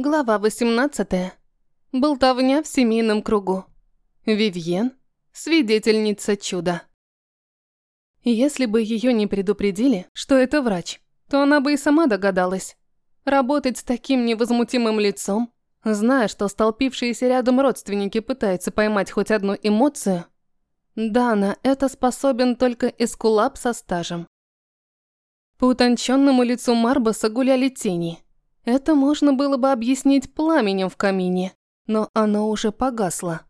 Глава 18. Болтовня в семейном кругу. Вивьен – свидетельница чуда. Если бы ее не предупредили, что это врач, то она бы и сама догадалась. Работать с таким невозмутимым лицом, зная, что столпившиеся рядом родственники пытаются поймать хоть одну эмоцию, да, на это способен только эскулап со стажем. По утонченному лицу Марбаса гуляли тени – это можно было бы объяснить пламенем в камине, но оно уже погасло.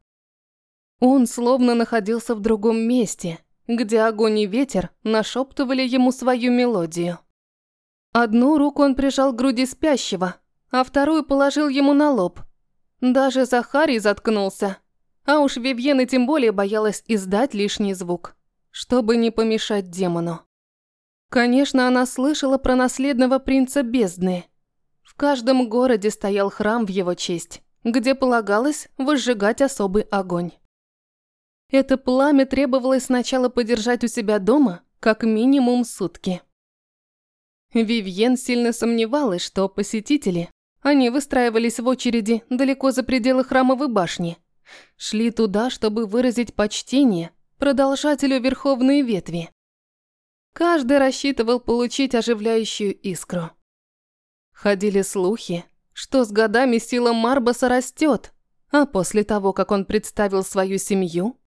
Он словно находился в другом месте, где огонь и ветер нашептывали ему свою мелодию. Одну руку он прижал к груди спящего, а вторую положил ему на лоб. Даже Захарий заткнулся, а уж Вивьена тем более боялась издать лишний звук, чтобы не помешать демону. Конечно, она слышала про наследного принца бездны – каждом городе стоял храм в его честь, где полагалось возжигать особый огонь. Это пламя требовалось сначала подержать у себя дома, как минимум сутки. Вивьен сильно сомневалась, что посетители, они выстраивались в очереди далеко за пределы храмовой башни, шли туда, чтобы выразить почтение продолжателю верховной ветви. Каждый рассчитывал получить оживляющую искру. Ходили слухи, что с годами сила Марбаса растет, а после того, как он представил свою семью,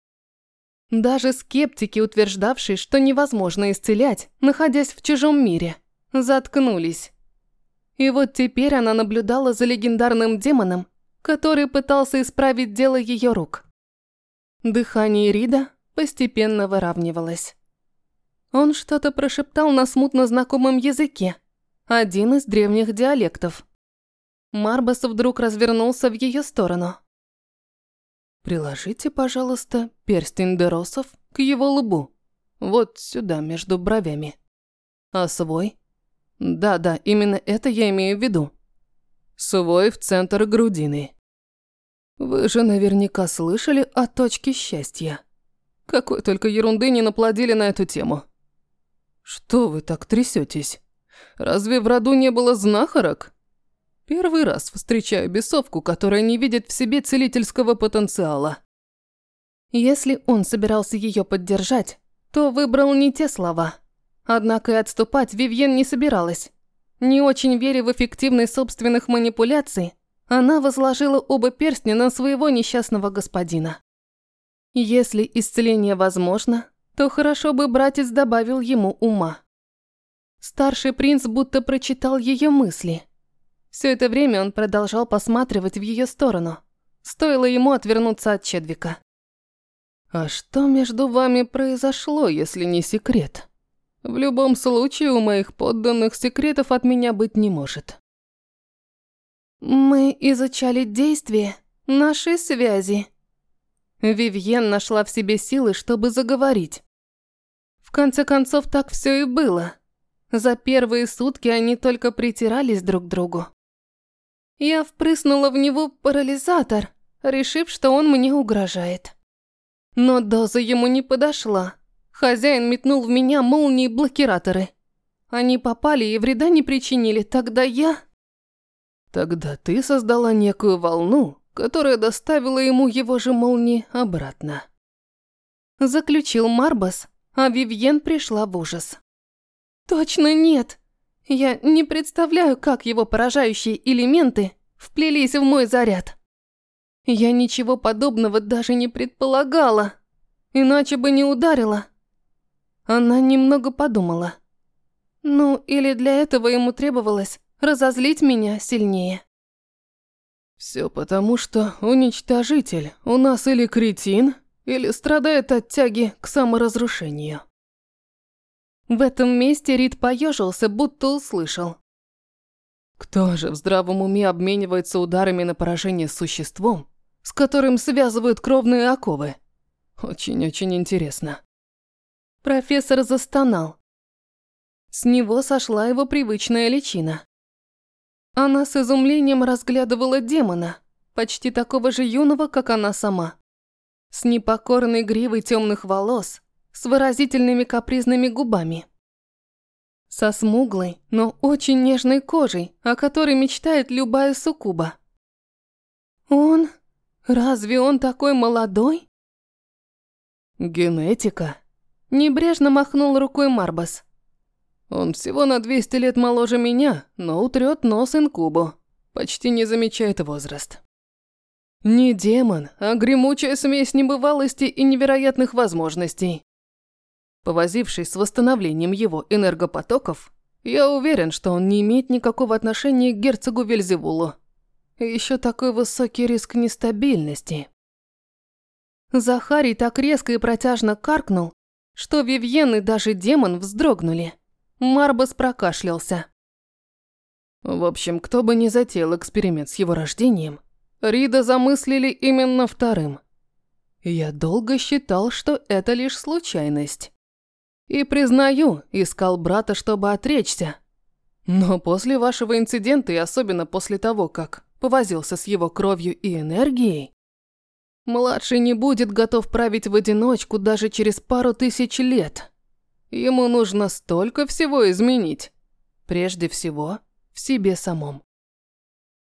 даже скептики, утверждавшие, что невозможно исцелять, находясь в чужом мире, заткнулись. И вот теперь она наблюдала за легендарным демоном, который пытался исправить дело ее рук. Дыхание Рида постепенно выравнивалось. Он что-то прошептал на смутно знакомом языке, один из древних диалектов. Марбас вдруг развернулся в ее сторону. «Приложите, пожалуйста, перстень Деросов к его лбу. Вот сюда, между бровями. А свой? Да-да, именно это я имею в виду. Свой в центр грудины. Вы же наверняка слышали о точке счастья. Какой только ерунды не наплодили на эту тему. Что вы так трясетесь? Разве в роду не было знахарок? Первый раз встречаю бесовку, которая не видит в себе целительского потенциала. Если он собирался ее поддержать, то выбрал не те слова. Однако и отступать Вивьен не собиралась. Не очень веря в эффективность собственных манипуляций, она возложила оба перстня на своего несчастного господина. Если исцеление возможно, то хорошо бы братец добавил ему ума. Старший принц будто прочитал ее мысли. Все это время он продолжал посматривать в ее сторону. Стоило ему отвернуться от Чедвика. «А что между вами произошло, если не секрет? В любом случае, у моих подданных секретов от меня быть не может». «Мы изучали действия нашей связи». Вивьен нашла в себе силы, чтобы заговорить. В конце концов, так все и было. За первые сутки они только притирались друг к другу. Я впрыснула в него парализатор, решив, что он мне угрожает. Но доза ему не подошла. Хозяин метнул в меня молнии-блокираторы. Они попали и вреда не причинили, тогда я... Тогда ты создала некую волну, которая доставила ему его же молнии обратно. Заключил Марбас, а Вивьен пришла в ужас. Точно нет. Я не представляю, как его поражающие элементы вплелись в мой заряд. Я ничего подобного даже не предполагала. Иначе бы не ударила. Она немного подумала. Ну, или для этого ему требовалось разозлить меня сильнее. Все потому, что уничтожитель у нас или кретин, или страдает от тяги к саморазрушению. В этом месте Рид поежился, будто услышал. Кто же в здравом уме обменивается ударами на поражение с существом, с которым связывают кровные оковы? Очень-очень интересно. Профессор застонал. С него сошла его привычная личина. Она с изумлением разглядывала демона, почти такого же юного, как она сама. С непокорной гривой темных волос, с выразительными капризными губами. Со смуглой, но очень нежной кожей, о которой мечтает любая суккуба. Он... Разве он такой молодой? Генетика. Небрежно махнул рукой Марбас. Он всего на 200 лет моложе меня, но утрет нос инкубу. Почти не замечает возраст. Не демон, а гремучая смесь небывалости и невероятных возможностей. Повозившись с восстановлением его энергопотоков, я уверен, что он не имеет никакого отношения к герцогу Вельзевулу. Еще такой высокий риск нестабильности. Захарий так резко и протяжно каркнул, что Вивьен и даже демон вздрогнули. Марбас прокашлялся. В общем, кто бы ни затеял эксперимент с его рождением, Рида замыслили именно вторым. Я долго считал, что это лишь случайность. И признаю, искал брата, чтобы отречься. Но после вашего инцидента и особенно после того, как повозился с его кровью и энергией, младший не будет готов править в одиночку даже через пару тысяч лет. Ему нужно столько всего изменить. Прежде всего, в себе самом.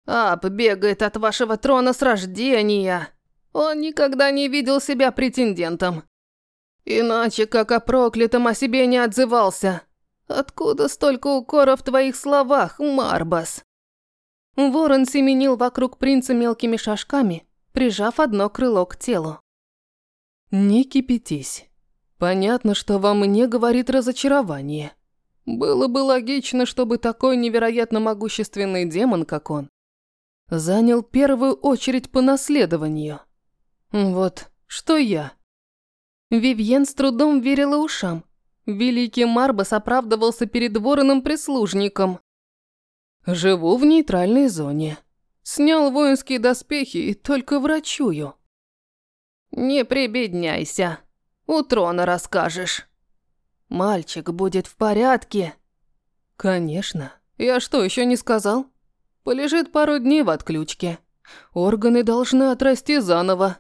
Ап бегает от вашего трона с рождения. Он никогда не видел себя претендентом. Иначе, как о проклятом, о себе не отзывался. Откуда столько укора в твоих словах, Марбас? Ворон семенил вокруг принца мелкими шажками, прижав одно крыло к телу. «Не кипятись. Понятно, что вам не говорит разочарование. Было бы логично, чтобы такой невероятно могущественный демон, как он, занял первую очередь по наследованию. Вот что я». Вивьен с трудом верила ушам. Великий Марбас оправдывался перед вороном прислужником. «Живу в нейтральной зоне. Снял воинские доспехи и только врачую». «Не прибедняйся. У трона расскажешь. Мальчик будет в порядке». «Конечно. Я что, еще не сказал? Полежит пару дней в отключке. Органы должны отрасти заново.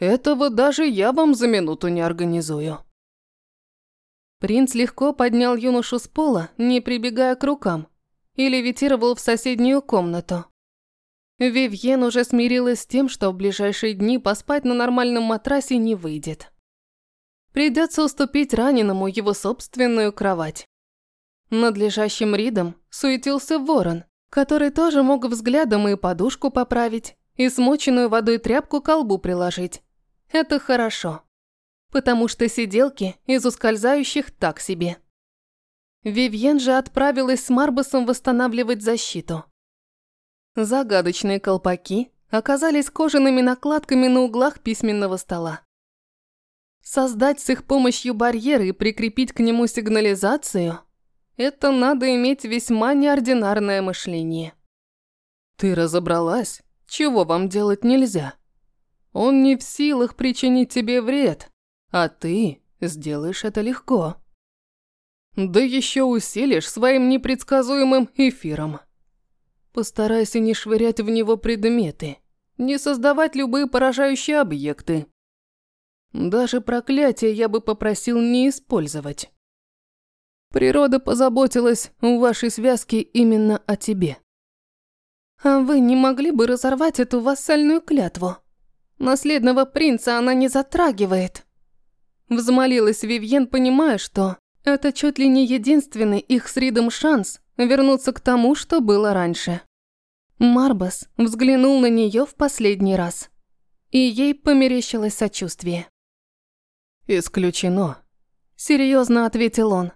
Этого даже я вам за минуту не организую. Принц легко поднял юношу с пола, не прибегая к рукам, и левитировал в соседнюю комнату. Вивьен уже смирилась с тем, что в ближайшие дни поспать на нормальном матрасе не выйдет. Придется уступить раненому его собственную кровать. Над лежащим Ридом суетился ворон, который тоже мог взглядом и подушку поправить, и смоченную водой тряпку колбу приложить. Это хорошо. Потому что сиделки из ускользающих так себе. Вивьен же отправилась с Марбасом восстанавливать защиту. Загадочные колпаки оказались кожаными накладками на углах письменного стола. Создать с их помощью барьеры и прикрепить к нему сигнализацию – это надо иметь весьма неординарное мышление. «Ты разобралась? Чего вам делать нельзя?» Он не в силах причинить тебе вред, а ты сделаешь это легко. Да еще усилишь своим непредсказуемым эфиром. Постарайся не швырять в него предметы, не создавать любые поражающие объекты. Даже проклятие я бы попросил не использовать. Природа позаботилась в вашей связке именно о тебе. А вы не могли бы разорвать эту вассальную клятву? Наследного принца она не затрагивает. Взмолилась Вивьен, понимая, что это чуть ли не единственный их с Ридом шанс вернуться к тому, что было раньше. Марбас взглянул на нее в последний раз. И ей померещилось сочувствие. «Исключено», – серьезно ответил он.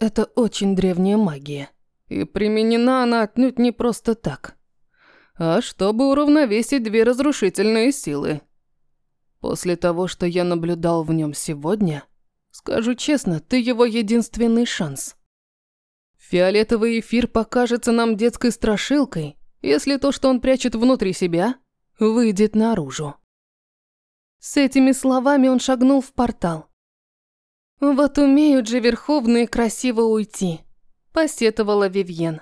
«Это очень древняя магия, и применена она отнюдь не просто так а чтобы уравновесить две разрушительные силы. После того, что я наблюдал в нем сегодня, скажу честно, ты его единственный шанс. Фиолетовый эфир покажется нам детской страшилкой, если то, что он прячет внутри себя, выйдет наружу. С этими словами он шагнул в портал. «Вот умеют же верховные красиво уйти», – посетовала Вивьен.